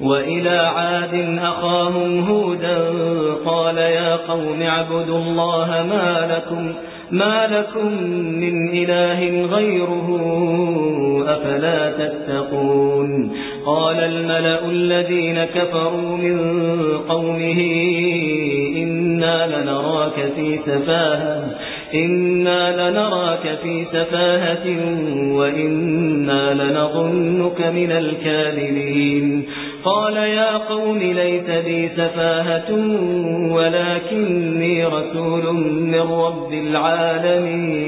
وإلى عاد أخاهم هودا قال يا قوم اعبدوا الله ما لكم ما لكم من إله غيره أفلا تتقون. قال الملأ الذين كفروا من قومه إنا لنراك في سفاهة إنا لنراك في سفاهة وإنا لنظنك من الكاذبين. قال يا قوم ليس بي سفاهة ولكني رسول من رب العالمين.